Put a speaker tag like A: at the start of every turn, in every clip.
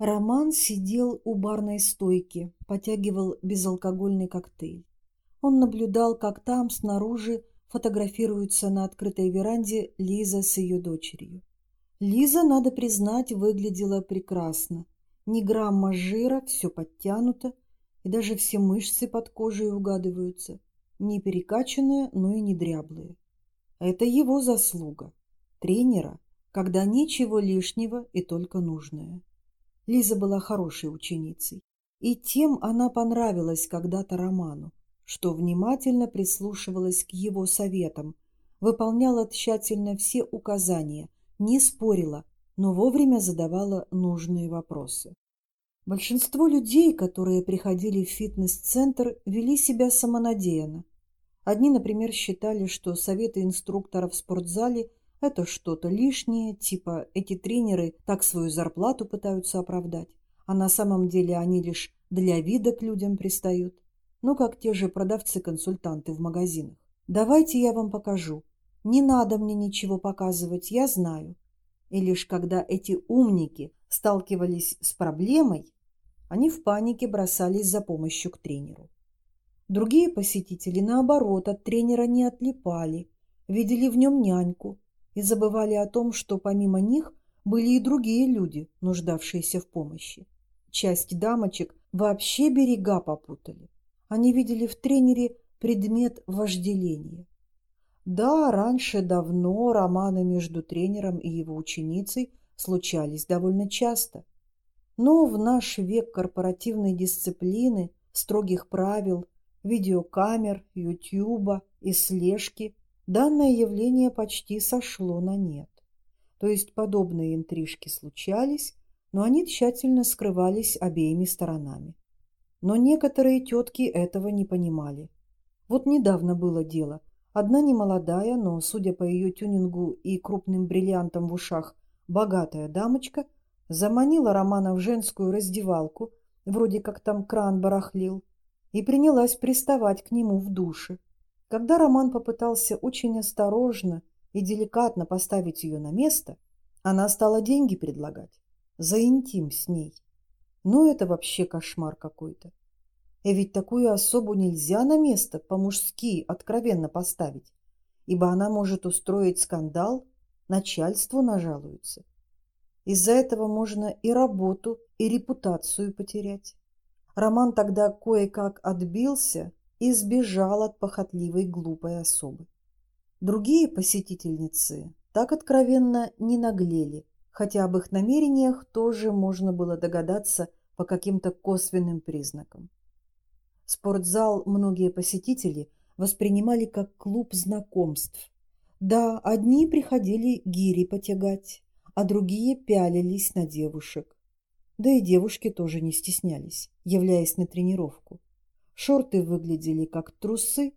A: Роман сидел у барной стойки, потягивал безалкогольный коктейль. Он наблюдал, как там, снаружи, фотографируются на открытой веранде Лиза с ее дочерью. Лиза, надо признать, выглядела прекрасно. Ни грамма жира, все подтянуто, и даже все мышцы под кожей угадываются. Не перекачанные, но и не дряблые. Это его заслуга, тренера, когда ничего лишнего и только нужное. Лиза была хорошей ученицей, и тем она понравилась когда-то Роману, что внимательно прислушивалась к его советам, выполняла тщательно все указания, не спорила, но вовремя задавала нужные вопросы. Большинство людей, которые приходили в фитнес-центр, вели себя самонадеянно. Одни, например, считали, что советы инструктора в спортзале это что-то лишнее, типа эти тренеры так свою зарплату пытаются оправдать, а на самом деле они лишь для вида к людям пристают. Ну, как те же продавцы-консультанты в магазинах. Давайте я вам покажу. Не надо мне ничего показывать, я знаю. И лишь когда эти умники сталкивались с проблемой, они в панике бросались за помощью к тренеру. Другие посетители, наоборот, от тренера не отлипали, видели в нем няньку, и забывали о том, что помимо них были и другие люди, нуждавшиеся в помощи. Часть дамочек вообще берега попутали. Они видели в тренере предмет вожделения. Да, раньше давно романы между тренером и его ученицей случались довольно часто. Но в наш век корпоративной дисциплины, строгих правил, видеокамер, ютьюба и слежки данное явление почти сошло на нет. То есть подобные интрижки случались, но они тщательно скрывались обеими сторонами. Но некоторые тетки этого не понимали. Вот недавно было дело. Одна немолодая, но, судя по ее тюнингу и крупным бриллиантам в ушах, богатая дамочка заманила Романа в женскую раздевалку, вроде как там кран барахлил, и принялась приставать к нему в душе. Когда Роман попытался очень осторожно и деликатно поставить ее на место, она стала деньги предлагать. За интим с ней. Ну, это вообще кошмар какой-то. И ведь такую особу нельзя на место по-мужски откровенно поставить, ибо она может устроить скандал, начальству нажалуется. Из-за этого можно и работу, и репутацию потерять. Роман тогда кое-как отбился и сбежал от похотливой глупой особы. Другие посетительницы так откровенно не наглели, хотя об их намерениях тоже можно было догадаться по каким-то косвенным признакам. Спортзал многие посетители воспринимали как клуб знакомств. Да, одни приходили гири потягать, а другие пялились на девушек. Да и девушки тоже не стеснялись, являясь на тренировку. Шорты выглядели как трусы,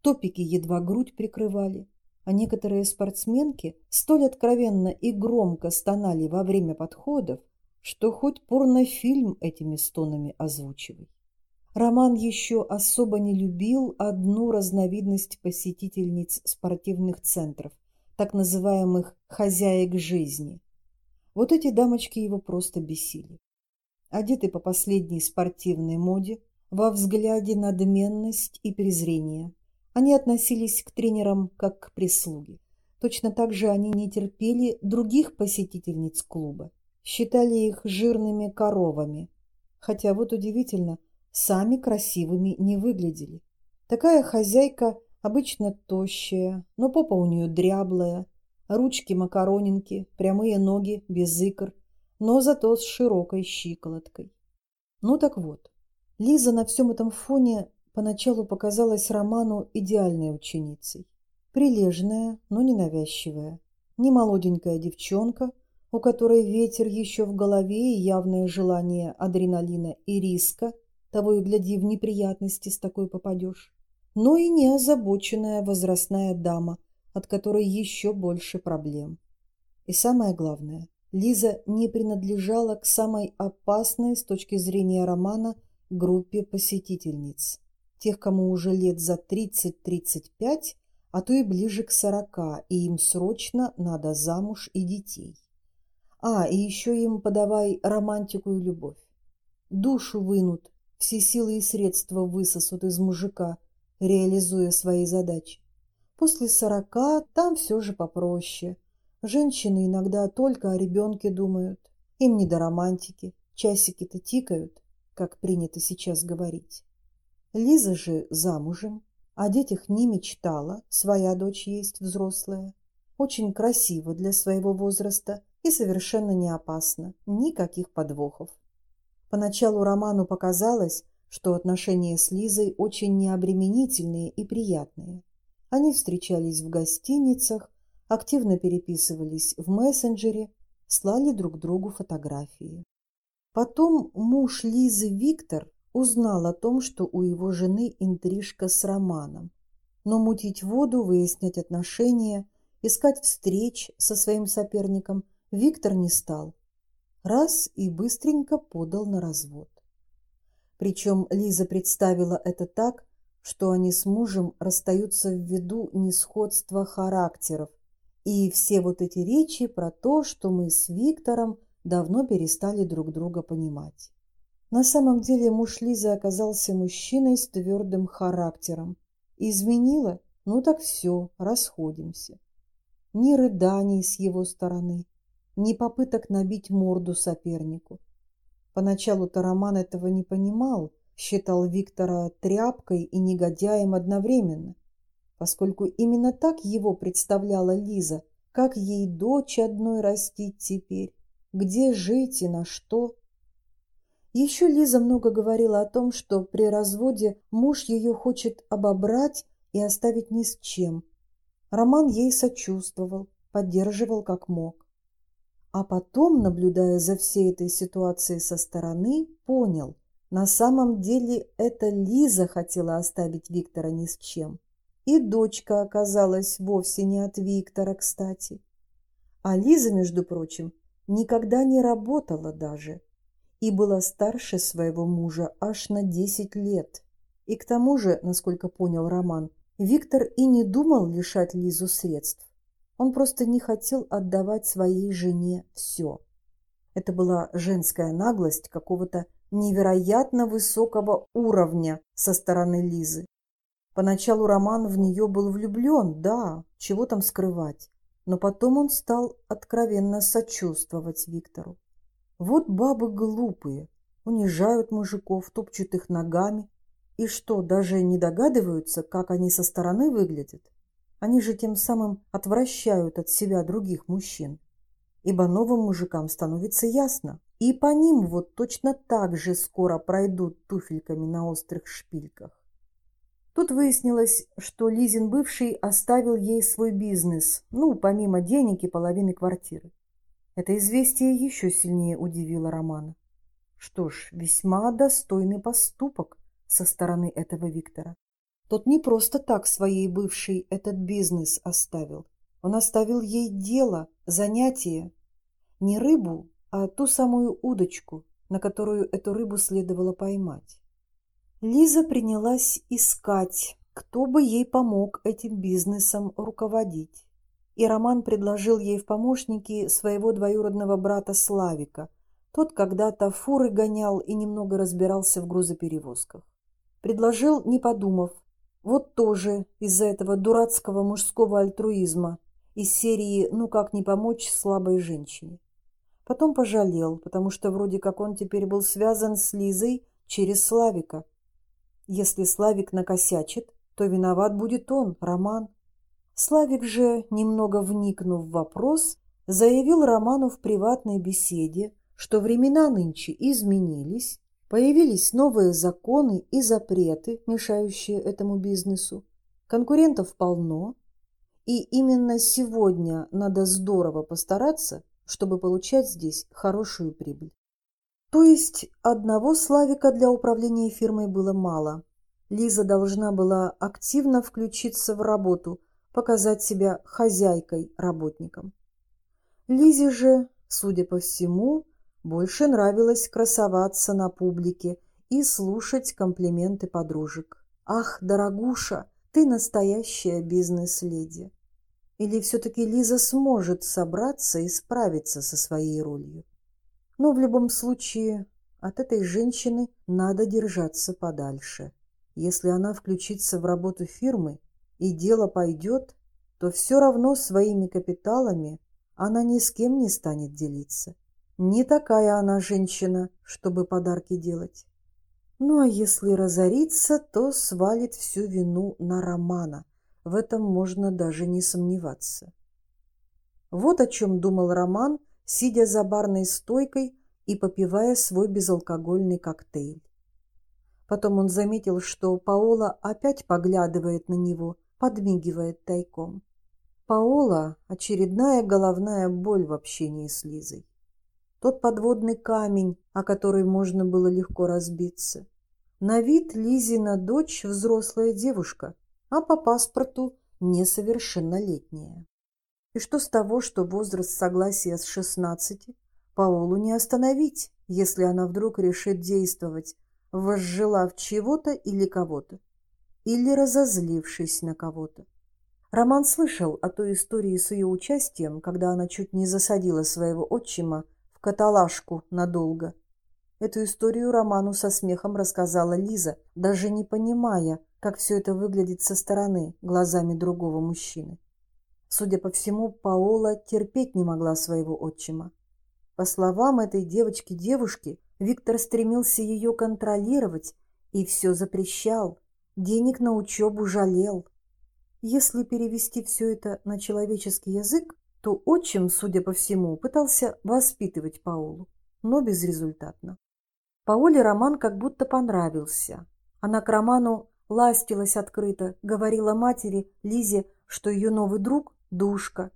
A: топики едва грудь прикрывали, а некоторые спортсменки столь откровенно и громко стонали во время подходов, что хоть порнофильм этими стонами озвучивай. Роман еще особо не любил одну разновидность посетительниц спортивных центров, так называемых «хозяек жизни». Вот эти дамочки его просто бесили. Одеты по последней спортивной моде, во взгляде надменность и презрение. Они относились к тренерам как к прислуге. Точно так же они не терпели других посетительниц клуба, считали их жирными коровами. Хотя вот удивительно, сами красивыми не выглядели. Такая хозяйка обычно тощая, но попа у нее дряблая, ручки макаронинки, прямые ноги без икр, но зато с широкой щиколоткой. Ну так вот, Лиза на всем этом фоне поначалу показалась Роману идеальной ученицей. Прилежная, но не навязчивая. Не молоденькая девчонка, у которой ветер еще в голове и явное желание адреналина и риска, того и гляди, в неприятности с такой попадешь. Но и не озабоченная возрастная дама, от которой еще больше проблем. И самое главное, Лиза не принадлежала к самой опасной с точки зрения романа – группе посетительниц, тех, кому уже лет за 30-35, а то и ближе к 40, и им срочно надо замуж и детей. А, и еще им подавай романтику и любовь. Душу вынут, все силы и средства высосут из мужика, реализуя свои задачи. После сорока там все же попроще. Женщины иногда только о ребенке думают. Им не до романтики, часики-то тикают, как принято сейчас говорить. Лиза же замужем, о детях не мечтала, своя дочь есть взрослая. Очень красиво для своего возраста и совершенно не опасно, никаких подвохов. Поначалу Роману показалось, что отношения с Лизой очень необременительные и приятные. Они встречались в гостиницах, активно переписывались в мессенджере, слали друг другу фотографии. Потом муж Лизы Виктор узнал о том, что у его жены интрижка с Романом. Но мутить воду, выяснять отношения, искать встреч со своим соперником Виктор не стал. Раз и быстренько подал на развод. Причем Лиза представила это так, что они с мужем расстаются ввиду несходства характеров, и все вот эти речи про то, что мы с Виктором давно перестали друг друга понимать. На самом деле муж Лизы оказался мужчиной с твердым характером. Изменила? Ну так все, расходимся. Ни рыданий с его стороны, ни попыток набить морду сопернику. Поначалу-то Роман этого не понимал, считал Виктора тряпкой и негодяем одновременно, поскольку именно так его представляла Лиза, как ей дочь одной растить теперь, где жить и на что. Еще Лиза много говорила о том, что при разводе муж ее хочет обобрать и оставить ни с чем. Роман ей сочувствовал, поддерживал как мог. А потом, наблюдая за всей этой ситуацией со стороны, понял, на самом деле это Лиза хотела оставить Виктора ни с чем. И дочка оказалась вовсе не от Виктора, кстати. А Лиза, между прочим, никогда не работала даже и была старше своего мужа аж на 10 лет. И к тому же, насколько понял Роман, Виктор и не думал лишать Лизу средств. Он просто не хотел отдавать своей жене все. Это была женская наглость какого-то невероятно высокого уровня со стороны Лизы. Поначалу Роман в нее был влюблен, да, чего там скрывать. Но потом он стал откровенно сочувствовать Виктору. Вот бабы глупые, унижают мужиков, топчут их ногами. И что, даже не догадываются, как они со стороны выглядят? Они же тем самым отвращают от себя других мужчин. Ибо новым мужикам становится ясно. И по ним вот точно так же скоро пройдут туфельками на острых шпильках. Тут выяснилось, что Лизин бывший оставил ей свой бизнес, ну, помимо денег и половины квартиры. Это известие еще сильнее удивило Романа. Что ж, весьма достойный поступок со стороны этого Виктора. Тот не просто так своей бывшей этот бизнес оставил. Он оставил ей дело, занятие. Не рыбу, а ту самую удочку, на которую эту рыбу следовало поймать. Лиза принялась искать, кто бы ей помог этим бизнесом руководить и Роман предложил ей в помощники своего двоюродного брата Славика. Тот когда-то фуры гонял и немного разбирался в грузоперевозках. Предложил, не подумав, вот тоже из-за этого дурацкого мужского альтруизма из серии «Ну как не помочь слабой женщине». Потом пожалел, потому что вроде как он теперь был связан с Лизой через Славика. Если Славик накосячит, то виноват будет он, Роман. Славик же, немного вникнув в вопрос, заявил Роману в приватной беседе, что времена нынче изменились, появились новые законы и запреты, мешающие этому бизнесу, конкурентов полно, и именно сегодня надо здорово постараться, чтобы получать здесь хорошую прибыль. То есть одного Славика для управления фирмой было мало. Лиза должна была активно включиться в работу – показать себя хозяйкой работникам. Лизе же, судя по всему, больше нравилось красоваться на публике и слушать комплименты подружек. «Ах, дорогуша, ты настоящая бизнес-леди!» Или все-таки Лиза сможет собраться и справиться со своей ролью? Но в любом случае от этой женщины надо держаться подальше. Если она включится в работу фирмы и дело пойдет, то все равно своими капиталами она ни с кем не станет делиться. Не такая она женщина, чтобы подарки делать. Ну а если разорится, то свалит всю вину на Романа. В этом можно даже не сомневаться. Вот о чем думал Роман, сидя за барной стойкой и попивая свой безалкогольный коктейль. Потом он заметил, что Паола опять поглядывает на него, подмигивает тайком. Паола – очередная головная боль в общении с Лизой. Тот подводный камень, о который можно было легко разбиться. На вид Лизина дочь – взрослая девушка, а по паспорту – несовершеннолетняя. И что с того, что возраст согласия с 16, Паолу не остановить, если она вдруг решит действовать, возжелав чего-то или кого-то, или разозлившись на кого-то. Роман слышал о той истории с ее участием, когда она чуть не засадила своего отчима в каталажку надолго. Эту историю Роману со смехом рассказала Лиза, даже не понимая, как все это выглядит со стороны, глазами другого мужчины. Судя по всему, Паола терпеть не могла своего отчима. По словам этой девочки-девушки, Виктор стремился ее контролировать и все запрещал, денег на учебу жалел. Если перевести все это на человеческий язык, то отчим, судя по всему, пытался воспитывать Паулу, но безрезультатно. Пауле роман как будто понравился. Она к роману ластилась открыто, говорила матери Лизе, что ее новый друг – душка.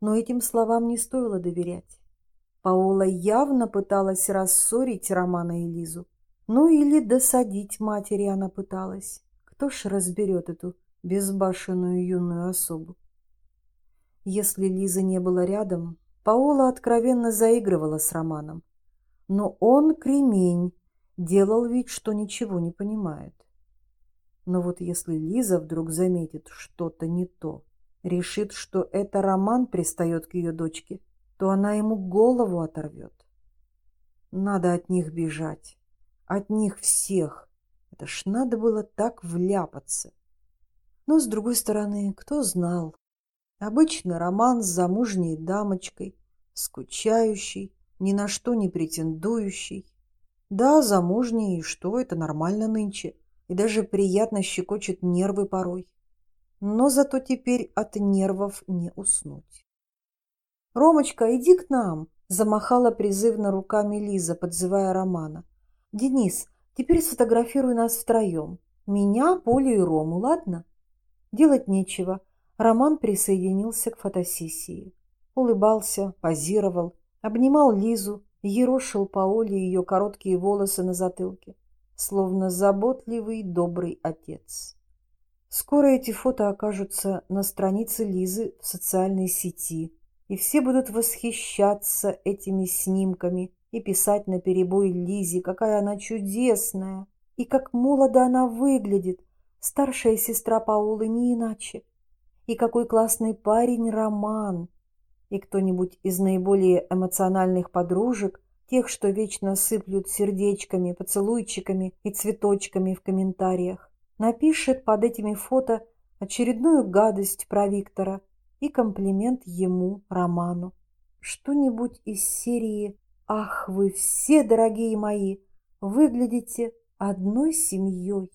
A: Но этим словам не стоило доверять. Паола явно пыталась рассорить Романа и Лизу. Ну или досадить матери она пыталась. Кто ж разберет эту безбашенную юную особу. Если Лиза не была рядом, Паола откровенно заигрывала с Романом. Но он, кремень, делал вид, что ничего не понимает. Но вот если Лиза вдруг заметит что-то не то, решит, что это Роман пристает к ее дочке, то она ему голову оторвет. Надо от них бежать. От них всех. Это ж надо было так вляпаться. Но, с другой стороны, кто знал? Обычно роман с замужней дамочкой, скучающий, ни на что не претендующий. Да, замужний, и что, это нормально нынче, и даже приятно щекочет нервы порой. Но зато теперь от нервов не уснуть. «Ромочка, иди к нам!» – замахала призывно руками Лиза, подзывая Романа. «Денис, теперь сфотографируй нас втроем. Меня, Полю и Рому, ладно?» Делать нечего. Роман присоединился к фотосессии. Улыбался, позировал, обнимал Лизу, ерошил по Оле ее короткие волосы на затылке, словно заботливый, добрый отец. Скоро эти фото окажутся на странице Лизы в социальной сети, и все будут восхищаться этими снимками и писать на перебой Лизе, какая она чудесная и как молодо она выглядит, Старшая сестра Паулы не иначе. И какой классный парень Роман. И кто-нибудь из наиболее эмоциональных подружек, тех, что вечно сыплют сердечками, поцелуйчиками и цветочками в комментариях, напишет под этими фото очередную гадость про Виктора и комплимент ему, Роману. Что-нибудь из серии «Ах, вы все, дорогие мои, выглядите одной семьей».